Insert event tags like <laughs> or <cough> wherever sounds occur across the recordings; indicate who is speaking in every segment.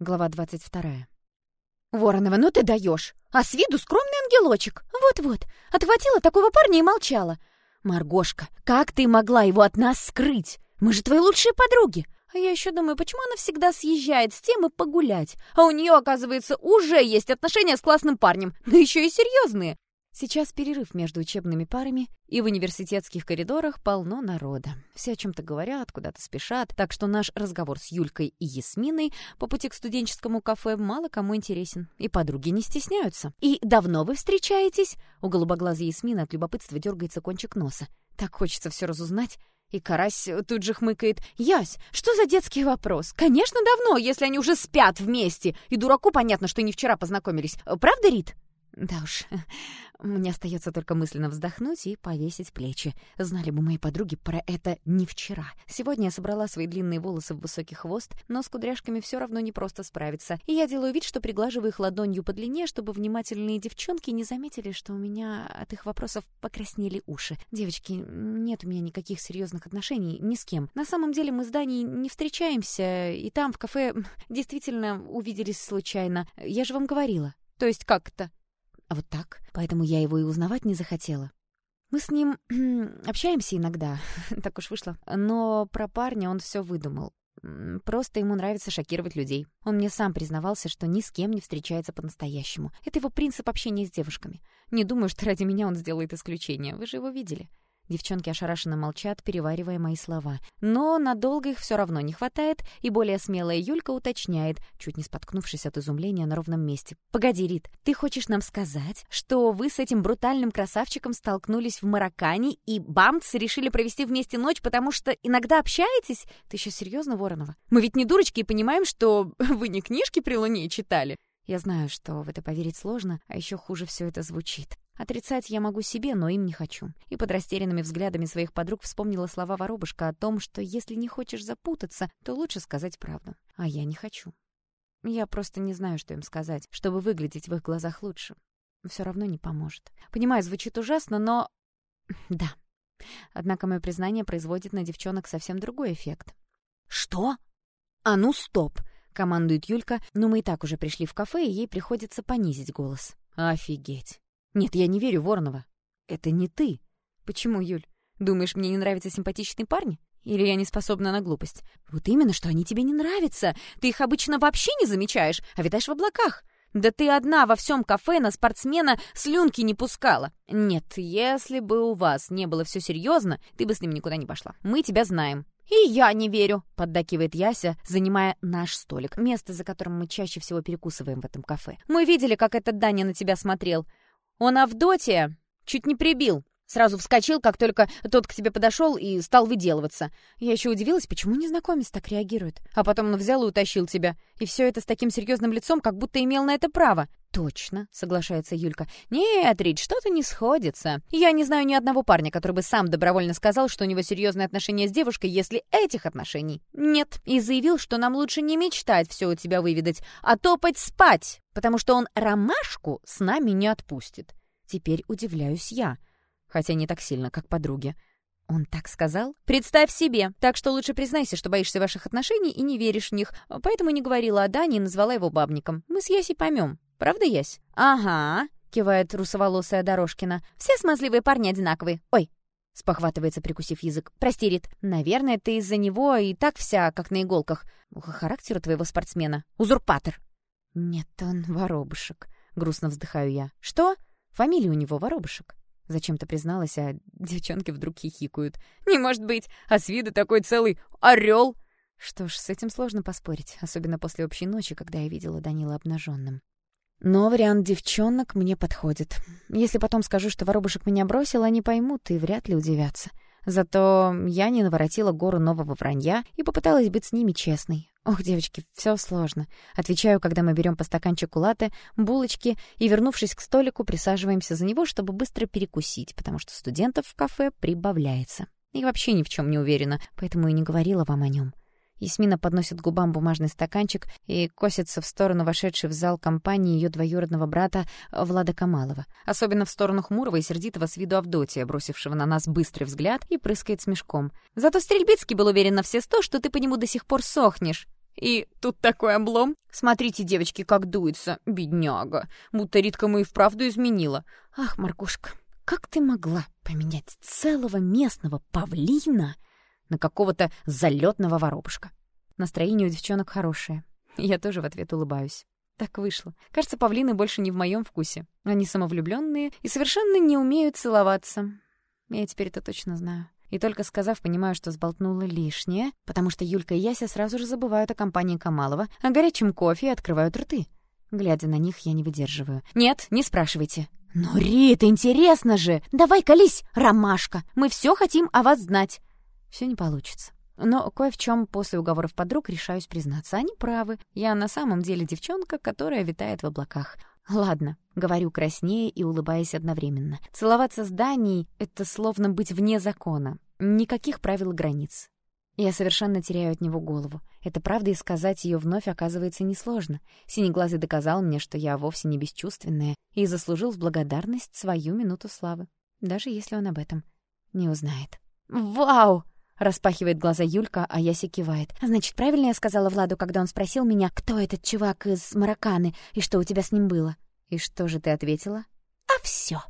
Speaker 1: Глава 22. «Воронова, ну ты даешь! А с виду скромный ангелочек! Вот-вот! Отхватила такого парня и молчала! Маргошка, как ты могла его от нас скрыть? Мы же твои лучшие подруги! А я еще думаю, почему она всегда съезжает с темы погулять? А у нее, оказывается, уже есть отношения с классным парнем, да еще и серьезные. Сейчас перерыв между учебными парами, и в университетских коридорах полно народа. Все о чем-то говорят, куда-то спешат, так что наш разговор с Юлькой и Ясминой по пути к студенческому кафе мало кому интересен. И подруги не стесняются. «И давно вы встречаетесь?» У голубоглазой Ясмины от любопытства дергается кончик носа. Так хочется все разузнать. И Карась тут же хмыкает. «Ясь, что за детский вопрос? Конечно, давно, если они уже спят вместе. И дураку понятно, что не вчера познакомились. Правда, Рит?» Да уж, <laughs> мне остается только мысленно вздохнуть и повесить плечи. Знали бы мои подруги про это не вчера. Сегодня я собрала свои длинные волосы в высокий хвост, но с кудряшками все равно не просто справиться. И я делаю вид, что приглаживаю их ладонью по длине, чтобы внимательные девчонки не заметили, что у меня от их вопросов покраснели уши. Девочки, нет у меня никаких серьезных отношений ни с кем. На самом деле мы с Даней не встречаемся, и там, в кафе, действительно увиделись случайно. Я же вам говорила. То есть как это? А вот так. Поэтому я его и узнавать не захотела. Мы с ним <clears throat> общаемся иногда, <laughs> так уж вышло. Но про парня он все выдумал. Просто ему нравится шокировать людей. Он мне сам признавался, что ни с кем не встречается по-настоящему. Это его принцип общения с девушками. Не думаю, что ради меня он сделает исключение. Вы же его видели. Девчонки ошарашенно молчат, переваривая мои слова. Но надолго их все равно не хватает, и более смелая Юлька уточняет, чуть не споткнувшись от изумления на ровном месте. «Погоди, Рит, ты хочешь нам сказать, что вы с этим брутальным красавчиком столкнулись в Мароккане и бамц решили провести вместе ночь, потому что иногда общаетесь? Ты еще серьезно, Воронова? Мы ведь не дурочки и понимаем, что <laughs> вы не книжки при луне читали». Я знаю, что в это поверить сложно, а еще хуже все это звучит. Отрицать я могу себе, но им не хочу. И под растерянными взглядами своих подруг вспомнила слова воробушка о том, что если не хочешь запутаться, то лучше сказать правду. А я не хочу. Я просто не знаю, что им сказать, чтобы выглядеть в их глазах лучше. Все равно не поможет. Понимаю, звучит ужасно, но... <clears throat> Да. Однако мое признание производит на девчонок совсем другой эффект. «Что? А ну, стоп!» командует Юлька, но мы и так уже пришли в кафе, и ей приходится понизить голос. Офигеть. Нет, я не верю, Воронова. Это не ты. Почему, Юль? Думаешь, мне не нравятся симпатичные парни? Или я не способна на глупость? Вот именно, что они тебе не нравятся. Ты их обычно вообще не замечаешь, а витаешь в облаках. Да ты одна во всем кафе на спортсмена слюнки не пускала. Нет, если бы у вас не было все серьезно, ты бы с ним никуда не пошла. Мы тебя знаем. «И я не верю», — поддакивает Яся, занимая наш столик, место, за которым мы чаще всего перекусываем в этом кафе. «Мы видели, как этот Даня на тебя смотрел. Он Авдотия чуть не прибил. Сразу вскочил, как только тот к тебе подошел и стал выделываться. Я еще удивилась, почему незнакомец так реагирует. А потом он взял и утащил тебя. И все это с таким серьезным лицом, как будто имел на это право. «Точно», — соглашается Юлька. «Нет, Рич, что-то не сходится. Я не знаю ни одного парня, который бы сам добровольно сказал, что у него серьезные отношения с девушкой, если этих отношений нет. И заявил, что нам лучше не мечтать все у тебя выведать, а топать спать, потому что он ромашку с нами не отпустит. Теперь удивляюсь я хотя не так сильно, как подруги. Он так сказал? Представь себе. Так что лучше признайся, что боишься ваших отношений и не веришь в них. Поэтому не говорила о Дане и назвала его бабником. Мы с Ясей поймем. Правда, Ясь? Ага, кивает русоволосая Дорожкина. Все смазливые парни одинаковые. Ой, спохватывается, прикусив язык. «Прости, Рит, наверное, ты из-за него и так вся, как на иголках. Характер у твоего спортсмена. Узурпатор». «Нет, он воробушек», — грустно вздыхаю я. «Что? Фамилия у него воробушек». Зачем-то призналась, а девчонки вдруг хихикают. «Не может быть! А с виду такой целый орел!» Что ж, с этим сложно поспорить, особенно после общей ночи, когда я видела Данила обнаженным. Но вариант девчонок мне подходит. Если потом скажу, что воробушек меня бросил, они поймут и вряд ли удивятся. Зато я не наворотила гору нового вранья и попыталась быть с ними честной. Ох, девочки, все сложно. Отвечаю, когда мы берем по стаканчику латте, булочки и, вернувшись к столику, присаживаемся за него, чтобы быстро перекусить, потому что студентов в кафе прибавляется. И вообще ни в чем не уверена, поэтому и не говорила вам о нем. Ясмина подносит губам бумажный стаканчик и косится в сторону вошедшей в зал компании ее двоюродного брата Влада Камалова. Особенно в сторону хмурого и сердитого с виду Авдотия, бросившего на нас быстрый взгляд и прыскает смешком. «Зато Стрельбицкий был уверен на все сто, что ты по нему до сих пор сохнешь». И тут такой облом. Смотрите, девочки, как дуется, бедняга. Будто Ритка мы и вправду изменила. Ах, Маркушка, как ты могла поменять целого местного павлина на какого-то залетного воробушка? Настроение у девчонок хорошее. Я тоже в ответ улыбаюсь. Так вышло. Кажется, павлины больше не в моем вкусе. Они самовлюбленные и совершенно не умеют целоваться. Я теперь это точно знаю. И только сказав, понимаю, что сболтнула лишнее, потому что Юлька и Яся сразу же забывают о компании Камалова, о горячем кофе и открывают рты. Глядя на них, я не выдерживаю. «Нет, не спрашивайте». «Ну, Рит, интересно же! Давай колись, ромашка! Мы все хотим о вас знать!» Все не получится. Но кое в чем после уговоров подруг решаюсь признаться. Они правы. Я на самом деле девчонка, которая витает в облаках. Ладно, говорю краснее и улыбаясь одновременно. Целоваться с Данией — это словно быть вне закона. Никаких правил и границ. Я совершенно теряю от него голову. Это правда, и сказать ее вновь оказывается несложно. Синеглазый доказал мне, что я вовсе не бесчувственная, и заслужил в благодарность свою минуту славы. Даже если он об этом не узнает. «Вау!» — распахивает глаза Юлька, а Яся кивает. «Значит, правильно я сказала Владу, когда он спросил меня, кто этот чувак из Мараканы и что у тебя с ним было?» «И что же ты ответила?» «А все.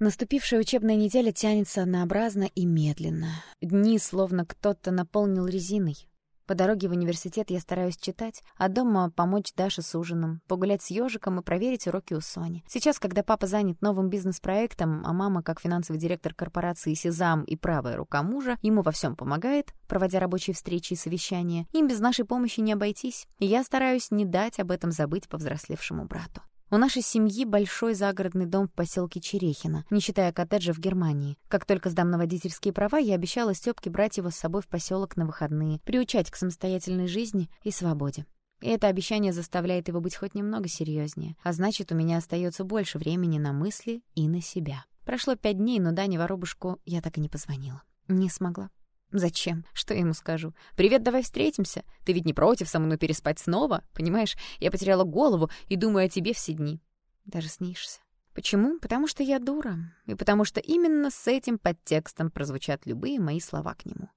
Speaker 1: Наступившая учебная неделя тянется однообразно и медленно. Дни словно кто-то наполнил резиной. По дороге в университет я стараюсь читать, а дома помочь Даше с ужином, погулять с ежиком и проверить уроки у Сони. Сейчас, когда папа занят новым бизнес-проектом, а мама, как финансовый директор корпорации «Сезам» и правая рука мужа, ему во всем помогает, проводя рабочие встречи и совещания, им без нашей помощи не обойтись, и я стараюсь не дать об этом забыть повзрослевшему брату. У нашей семьи большой загородный дом в поселке Черехино, не считая коттеджа в Германии. Как только сдам на водительские права, я обещала Стёпке брать его с собой в поселок на выходные, приучать к самостоятельной жизни и свободе. И это обещание заставляет его быть хоть немного серьезнее, а значит, у меня остается больше времени на мысли и на себя. Прошло пять дней, но Дане Воробушку я так и не позвонила. Не смогла. Зачем? Что я ему скажу? «Привет, давай встретимся. Ты ведь не против со мной переспать снова? Понимаешь, я потеряла голову и думаю о тебе все дни. Даже снишься». Почему? Потому что я дура. И потому что именно с этим подтекстом прозвучат любые мои слова к нему.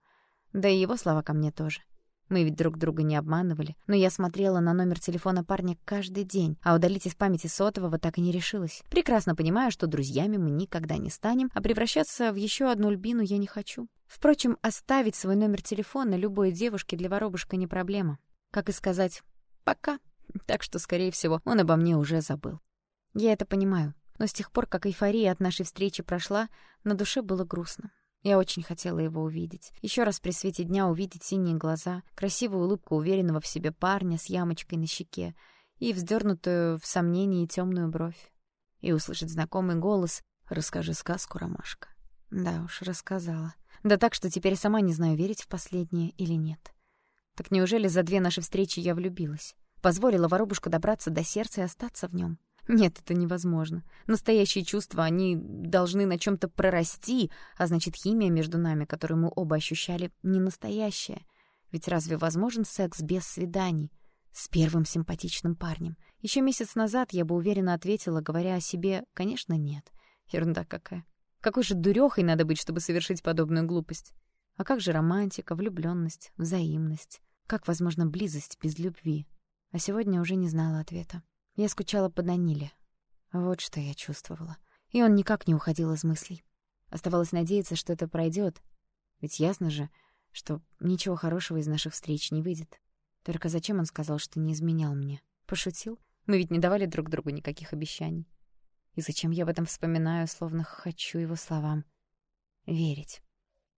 Speaker 1: Да и его слова ко мне тоже. Мы ведь друг друга не обманывали, но я смотрела на номер телефона парня каждый день, а удалить из памяти сотового так и не решилась. Прекрасно понимаю, что друзьями мы никогда не станем, а превращаться в еще одну льбину я не хочу. Впрочем, оставить свой номер телефона любой девушке для воробушка не проблема. Как и сказать «пока». Так что, скорее всего, он обо мне уже забыл. Я это понимаю, но с тех пор, как эйфория от нашей встречи прошла, на душе было грустно. Я очень хотела его увидеть. Еще раз при свете дня увидеть синие глаза, красивую улыбку уверенного в себе парня с ямочкой на щеке и вздернутую в сомнении темную бровь. И услышать знакомый голос «Расскажи сказку, Ромашка». Да уж, рассказала. Да так, что теперь сама не знаю, верить в последнее или нет. Так неужели за две наши встречи я влюбилась? Позволила воробушку добраться до сердца и остаться в нем? Нет, это невозможно. Настоящие чувства, они должны на чем то прорасти, а значит, химия между нами, которую мы оба ощущали, не настоящая. Ведь разве возможен секс без свиданий? С первым симпатичным парнем. Еще месяц назад я бы уверенно ответила, говоря о себе, конечно, нет. Ерунда какая. Какой же дурехой надо быть, чтобы совершить подобную глупость? А как же романтика, влюбленность, взаимность? Как возможна близость без любви? А сегодня уже не знала ответа. Я скучала по Даниле. Вот что я чувствовала. И он никак не уходил из мыслей. Оставалось надеяться, что это пройдет. Ведь ясно же, что ничего хорошего из наших встреч не выйдет. Только зачем он сказал, что не изменял мне? Пошутил? Мы ведь не давали друг другу никаких обещаний. И зачем я об этом вспоминаю, словно хочу его словам? Верить.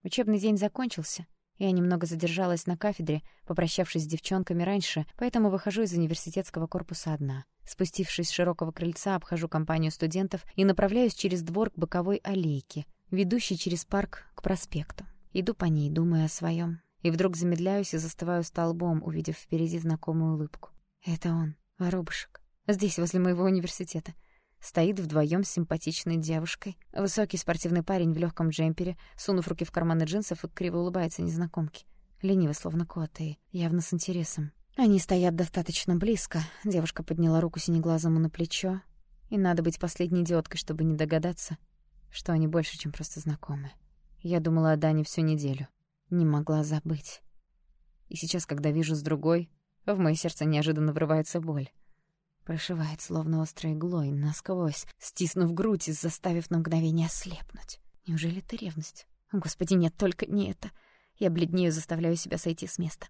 Speaker 1: Учебный день закончился — я немного задержалась на кафедре, попрощавшись с девчонками раньше, поэтому выхожу из университетского корпуса одна. Спустившись с широкого крыльца, обхожу компанию студентов и направляюсь через двор к боковой аллейке, ведущей через парк к проспекту. Иду по ней, думая о своем, И вдруг замедляюсь и застываю столбом, увидев впереди знакомую улыбку. Это он, воробушек. Здесь, возле моего университета. Стоит вдвоем с симпатичной девушкой. Высокий спортивный парень в легком джемпере, сунув руки в карманы джинсов и криво улыбается незнакомке. Лениво, словно кот, и явно с интересом. Они стоят достаточно близко. Девушка подняла руку синеглазому на плечо. И надо быть последней идиоткой, чтобы не догадаться, что они больше, чем просто знакомы. Я думала о Дане всю неделю. Не могла забыть. И сейчас, когда вижу с другой, в мое сердце неожиданно врывается боль. Прошивает, словно острой иглой, насквозь, стиснув грудь и заставив на мгновение ослепнуть. Неужели это ревность? Господи, нет, только не это. Я бледнею, заставляю себя сойти с места.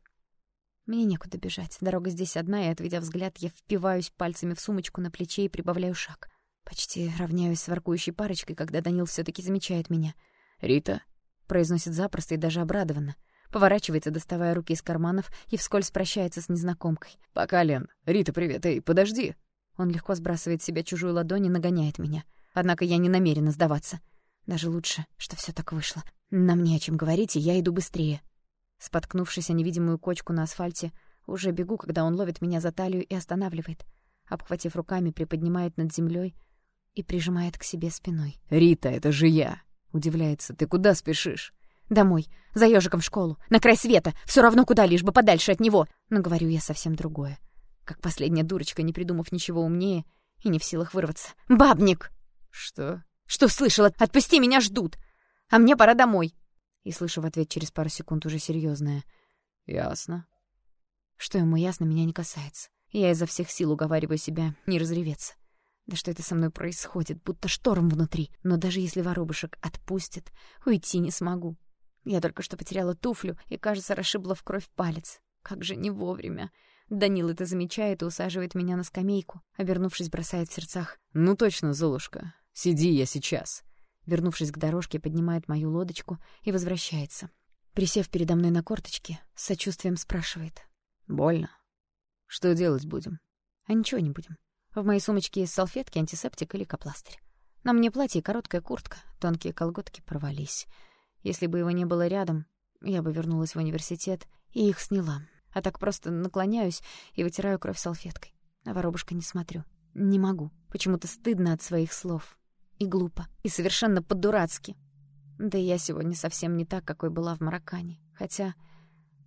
Speaker 1: Мне некуда бежать. Дорога здесь одна, и, отведя взгляд, я впиваюсь пальцами в сумочку на плече и прибавляю шаг. Почти равняюсь с воркующей парочкой, когда Данил все таки замечает меня.
Speaker 2: «Рита?»
Speaker 1: — произносит запросто и даже обрадованно. Поворачивается, доставая руки из карманов, и вскользь прощается с незнакомкой.
Speaker 2: «Пока, Лен. Рита, привет. Эй, подожди!»
Speaker 1: Он легко сбрасывает с себя чужую ладонь и нагоняет меня. Однако я не намерена сдаваться. Даже лучше, что все так вышло. Нам не о чем говорить, и я иду быстрее. Споткнувшись о невидимую кочку на асфальте, уже бегу, когда он ловит меня за талию и останавливает. Обхватив руками, приподнимает над землей и прижимает к себе спиной.
Speaker 2: «Рита, это же я!» — удивляется. «Ты куда спешишь?»
Speaker 1: Домой, за ежиком в школу, на край света, все равно куда, лишь бы подальше от него. Но говорю я совсем другое. Как последняя дурочка, не придумав ничего умнее и не в силах вырваться. «Бабник!»
Speaker 2: «Что?»
Speaker 1: «Что слышала? Отпусти, меня ждут! А мне пора домой!» И слышу в ответ через пару секунд уже серьезное.
Speaker 2: «Ясно».
Speaker 1: Что ему ясно, меня не касается. Я изо всех сил уговариваю себя не разреветься. Да что это со мной происходит, будто шторм внутри. Но даже если воробушек отпустит, уйти не смогу. Я только что потеряла туфлю и, кажется, расшибла в кровь палец. Как же не вовремя. Данил это замечает и усаживает меня на скамейку. Обернувшись, бросает в сердцах.
Speaker 2: «Ну точно, Золушка. Сиди я сейчас».
Speaker 1: Вернувшись к дорожке, поднимает мою лодочку и возвращается. Присев передо мной на корточки, с сочувствием спрашивает.
Speaker 2: «Больно? Что делать будем?»
Speaker 1: «А ничего не будем. В моей сумочке есть салфетки, антисептик и лейкопластырь. На мне платье и короткая куртка, тонкие колготки порвались. Если бы его не было рядом, я бы вернулась в университет и их сняла. А так просто наклоняюсь и вытираю кровь салфеткой. На воробушка не смотрю. Не могу. Почему-то стыдно от своих слов. И глупо. И совершенно по-дурацки. Да и я сегодня совсем не так, какой была в Мароккане. Хотя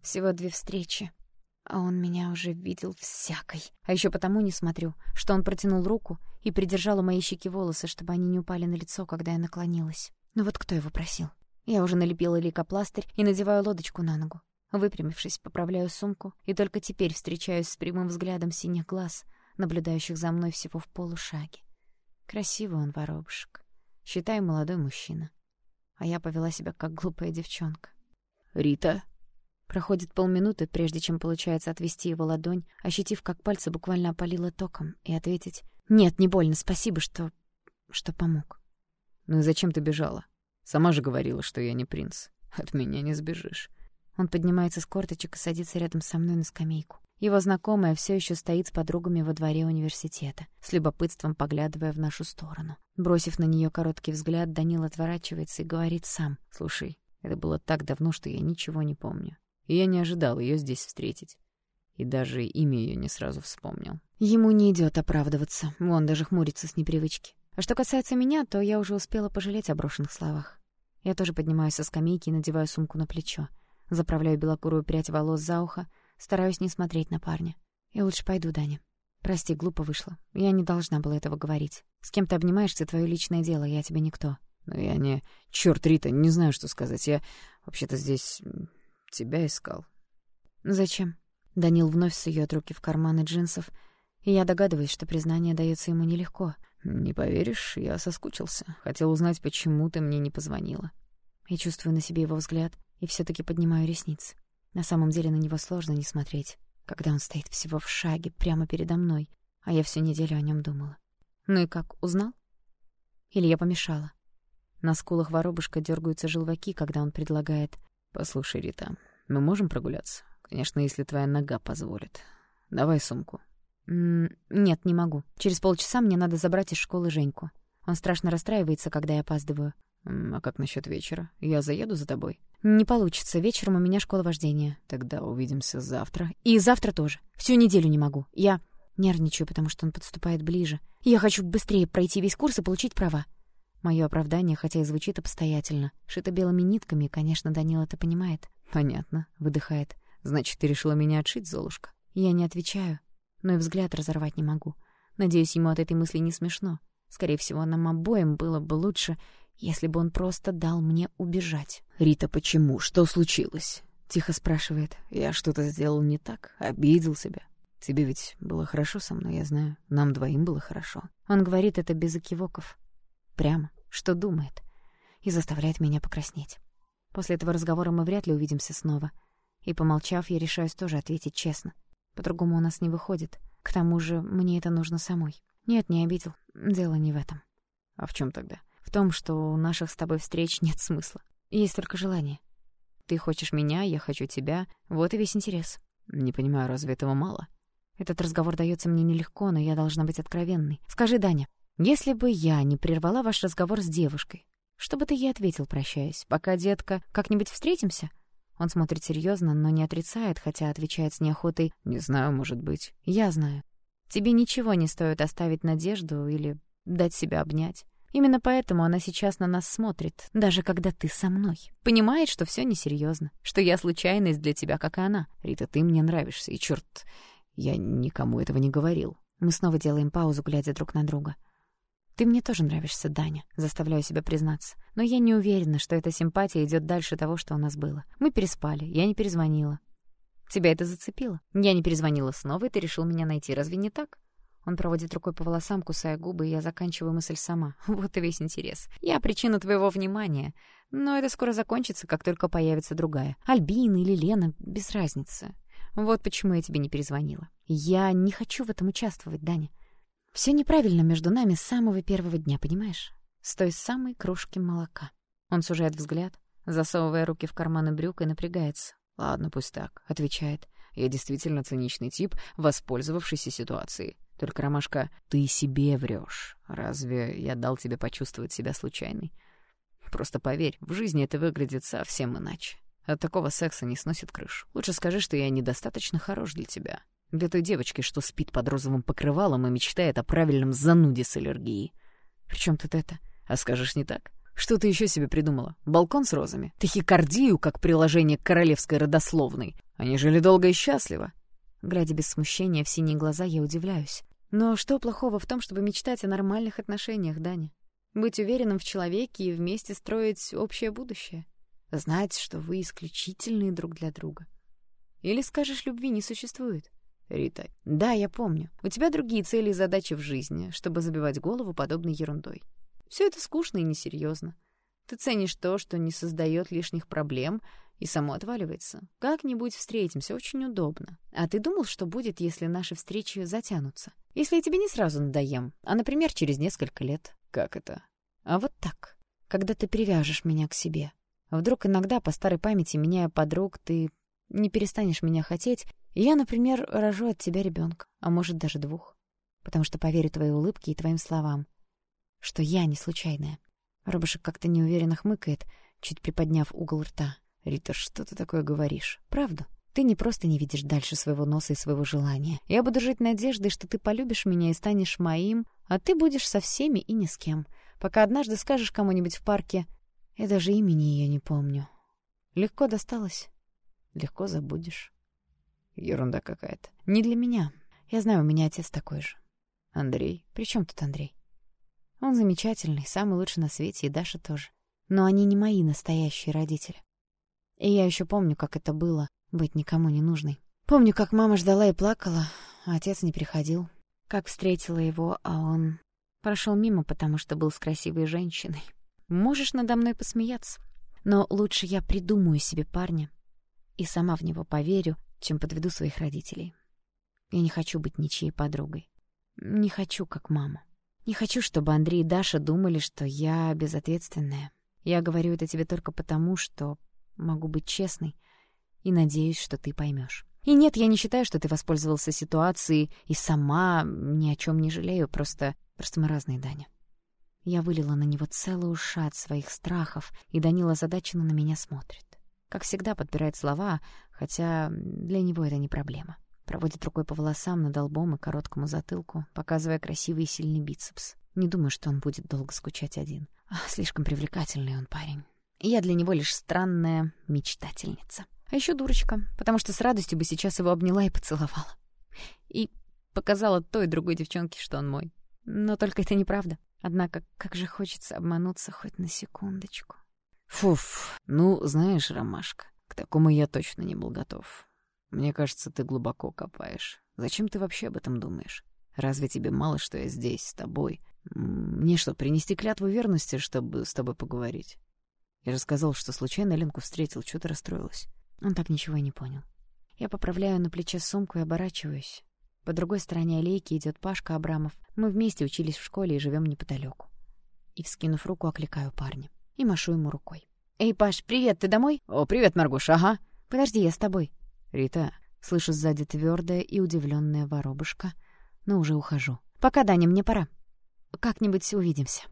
Speaker 1: всего две встречи. А он меня уже видел всякой. А еще потому не смотрю, что он протянул руку и придержал у моей щеки волосы, чтобы они не упали на лицо, когда я наклонилась. Ну вот кто его просил? Я уже налепила лейкопластырь и надеваю лодочку на ногу. Выпрямившись, поправляю сумку, и только теперь встречаюсь с прямым взглядом синих глаз, наблюдающих за мной всего в полушаге. Красивый он, воробушек. Считай, молодой мужчина. А я повела себя как глупая девчонка.
Speaker 2: «Рита?»
Speaker 1: Проходит полминуты, прежде чем получается отвести его ладонь, ощутив, как пальцы буквально опалило током, и ответить «Нет, не больно, спасибо, что... что помог».
Speaker 2: «Ну и зачем ты бежала?» Сама же говорила, что я не принц. От меня не сбежишь.
Speaker 1: Он поднимается с корточек и садится рядом со мной на скамейку. Его знакомая все еще стоит с подругами во дворе университета, с любопытством поглядывая в нашу сторону. Бросив на нее короткий взгляд, Данил отворачивается и говорит сам.
Speaker 2: «Слушай, это было так давно, что я ничего не помню. И я не ожидал ее здесь встретить. И даже имя ее не сразу вспомнил».
Speaker 1: Ему не идет оправдываться. Он даже хмурится с непривычки. А что касается меня, то я уже успела пожалеть о брошенных словах. Я тоже поднимаюсь со скамейки и надеваю сумку на плечо. Заправляю белокурую прядь волос за ухо, стараюсь не смотреть на парня. Я лучше пойду, Даня. Прости, глупо вышло. Я не должна была этого говорить. С кем ты обнимаешься, твое личное дело, я тебе никто.
Speaker 2: Но я не... Чёрт, Рита, не знаю, что сказать. Я вообще-то здесь тебя искал.
Speaker 1: Зачем? Данил вновь сует руки в карманы джинсов, и я догадываюсь, что признание дается ему нелегко —
Speaker 2: «Не поверишь, я соскучился. Хотел узнать, почему ты мне не позвонила».
Speaker 1: Я чувствую на себе его взгляд и все таки поднимаю ресницы. На самом деле на него сложно не смотреть, когда он стоит всего в шаге прямо передо мной, а я всю неделю о нем думала. Ну и как, узнал? Или я помешала? На скулах воробушка дергаются желваки, когда он предлагает...
Speaker 2: «Послушай, Рита, мы можем прогуляться? Конечно, если твоя нога позволит. Давай сумку».
Speaker 1: «Нет, не могу. Через полчаса мне надо забрать из школы Женьку. Он страшно расстраивается, когда я опаздываю».
Speaker 2: «А как насчет вечера? Я заеду за тобой?»
Speaker 1: «Не получится. Вечером у меня школа вождения».
Speaker 2: «Тогда увидимся завтра».
Speaker 1: «И завтра тоже. Всю неделю не могу. Я нервничаю, потому что он подступает ближе. Я хочу быстрее пройти весь курс и получить права». Мое оправдание, хотя и звучит обстоятельно, шито белыми нитками, конечно, Данила это понимает.
Speaker 2: «Понятно», — выдыхает. «Значит, ты решила меня отшить, Золушка?»
Speaker 1: Я не отвечаю но и взгляд разорвать не могу. Надеюсь, ему от этой мысли не смешно. Скорее всего, нам обоим было бы лучше, если бы он просто дал мне убежать.
Speaker 2: «Рита, почему? Что случилось?
Speaker 1: Тихо спрашивает.
Speaker 2: Я что-то сделал не так, обидел себя. Тебе ведь было хорошо со мной, я знаю. Нам двоим было хорошо.
Speaker 1: Он говорит это без окивоков. Прямо, что думает. И заставляет меня покраснеть. После этого разговора мы вряд ли увидимся снова. И, помолчав, я решаюсь тоже ответить честно. По-другому у нас не выходит. К тому же мне это нужно самой. Нет, не обидел. Дело не в этом.
Speaker 2: А в чем тогда?
Speaker 1: В том, что у наших с тобой встреч нет смысла. Есть только желание. Ты хочешь меня, я хочу тебя. Вот и весь интерес.
Speaker 2: Не понимаю, разве этого мало?
Speaker 1: Этот разговор дается мне нелегко, но я должна быть откровенной. Скажи, Даня, если бы я не прервала ваш разговор с девушкой, что бы ты ей ответил, прощаясь? Пока, детка, как-нибудь встретимся? Он смотрит серьезно, но не отрицает, хотя отвечает с неохотой
Speaker 2: «Не знаю, может быть».
Speaker 1: «Я знаю. Тебе ничего не стоит оставить надежду или дать себя обнять. Именно поэтому она сейчас на нас смотрит, даже когда ты со мной. Понимает, что все несерьезно, что я случайность для тебя, как и она.
Speaker 2: Рита, ты мне нравишься, и черт, я никому этого не говорил.
Speaker 1: Мы снова делаем паузу, глядя друг на друга. Ты мне тоже нравишься, Даня, заставляю себя признаться. Но я не уверена, что эта симпатия идет дальше того, что у нас было. Мы переспали, я не перезвонила. Тебя это зацепило? Я не перезвонила снова, и ты решил меня найти. Разве не так? Он проводит рукой по волосам, кусая губы, и я заканчиваю мысль сама. <laughs> Вот и весь интерес. Я причина твоего внимания. Но это скоро закончится, как только появится другая. Альбина или Лена, без разницы. Вот почему я тебе не перезвонила. Я не хочу в этом участвовать, Даня. Все неправильно между нами с самого первого дня, понимаешь? С той самой кружки молока. Он сужает взгляд, засовывая руки в карманы брюк и напрягается.
Speaker 2: «Ладно, пусть так», — отвечает. «Я действительно циничный тип, воспользовавшийся ситуацией. Только, Ромашка, ты себе врешь. Разве я дал тебе почувствовать себя случайной? Просто поверь, в жизни это выглядит совсем иначе. От такого секса не сносит крышу. Лучше скажи, что я недостаточно хорош для тебя. Для той девочки, что спит под розовым покрывалом и мечтает о правильном зануде с аллергией.
Speaker 1: При чем тут это?
Speaker 2: А скажешь не так? Что ты еще себе придумала? Балкон с розами? Тахикардию, как приложение к королевской родословной? Они жили долго и счастливо.
Speaker 1: Глядя без смущения в синие глаза, я удивляюсь. Но что плохого в том, чтобы мечтать о нормальных отношениях, Даня? Быть уверенным в человеке и вместе строить общее будущее? Знать, что вы исключительные друг для друга. Или скажешь, любви не существует?
Speaker 2: Рита.
Speaker 1: Да, я помню. У тебя другие цели и задачи в жизни, чтобы забивать голову подобной ерундой. Все это скучно и несерьезно. Ты ценишь то, что не создает лишних проблем и само отваливается. Как-нибудь встретимся, очень удобно. А ты думал, что будет, если наши встречи затянутся? Если я тебе не сразу надоем, а, например, через несколько лет?
Speaker 2: Как это?
Speaker 1: А вот так. Когда ты привяжешь меня к себе, Вдруг иногда, по старой памяти, меняя подруг, ты не перестанешь меня хотеть, я, например, рожу от тебя ребенка, а может, даже двух. Потому что поверю твоей улыбке и твоим словам, что я не случайная. Робышек как-то неуверенно хмыкает, чуть приподняв угол рта.
Speaker 2: «Рита, что ты такое говоришь?»
Speaker 1: «Правду. Ты не просто не видишь дальше своего носа и своего желания. Я буду жить надеждой, что ты полюбишь меня и станешь моим, а ты будешь со всеми и ни с кем. Пока однажды скажешь кому-нибудь в парке я даже имени ее не помню. Легко досталось. Легко забудешь.
Speaker 2: Ерунда какая-то.
Speaker 1: Не для меня. Я знаю, у меня отец такой же.
Speaker 2: Андрей?
Speaker 1: При чем тут Андрей? Он замечательный, самый лучший на свете, и Даша тоже. Но они не мои настоящие родители. И я еще помню, как это было — быть никому не нужной. Помню, как мама ждала и плакала, а отец не приходил. Как встретила его, а он прошел мимо, потому что был с красивой женщиной. Можешь надо мной посмеяться. Но лучше я придумаю себе парня и сама в него поверю, чем подведу своих родителей. Я не хочу быть ничьей подругой. Не хочу, как мама. Не хочу, чтобы Андрей и Даша думали, что я безответственная. Я говорю это тебе только потому, что могу быть честной и надеюсь, что ты поймешь. И нет, я не считаю, что ты воспользовался ситуацией и сама ни о чем не жалею, просто... Просто мы разные, Даня. Я вылила на него целую шат своих страхов, и Данила задаченно на меня смотрит. Как всегда, подбирает слова, хотя для него это не проблема. Проводит рукой по волосам над лбом и короткому затылку, показывая красивый и сильный бицепс. Не думаю, что он будет долго скучать один. Ах, слишком привлекательный он парень. И я для него лишь странная мечтательница. А еще дурочка, потому что с радостью бы сейчас его обняла и поцеловала. И показала той другой девчонке, что он мой. Но только это неправда. Однако, как же хочется обмануться хоть на секундочку.
Speaker 2: Фуф, ну, знаешь, Ромашка, К такому я точно не был готов. Мне кажется, ты глубоко копаешь. Зачем ты вообще об этом думаешь? Разве тебе мало, что я здесь, с тобой? Мне что, принести клятву верности, чтобы с тобой поговорить? Я же сказал, что случайно Ленку встретил, что ты расстроилась?
Speaker 1: Он так ничего и не понял. Я поправляю на плече сумку и оборачиваюсь. По другой стороне аллейки идет Пашка Абрамов. Мы вместе учились в школе и живем неподалеку. И, вскинув руку, окликаю парня. И машу ему рукой. «Эй, Паш, привет, ты домой?»
Speaker 2: «О, привет, Маргуш, ага».
Speaker 1: «Подожди, я с тобой».
Speaker 2: «Рита».
Speaker 1: Слышу сзади твердое и удивленное воробушка, но уже ухожу. «Пока, Даня, мне пора. Как-нибудь увидимся».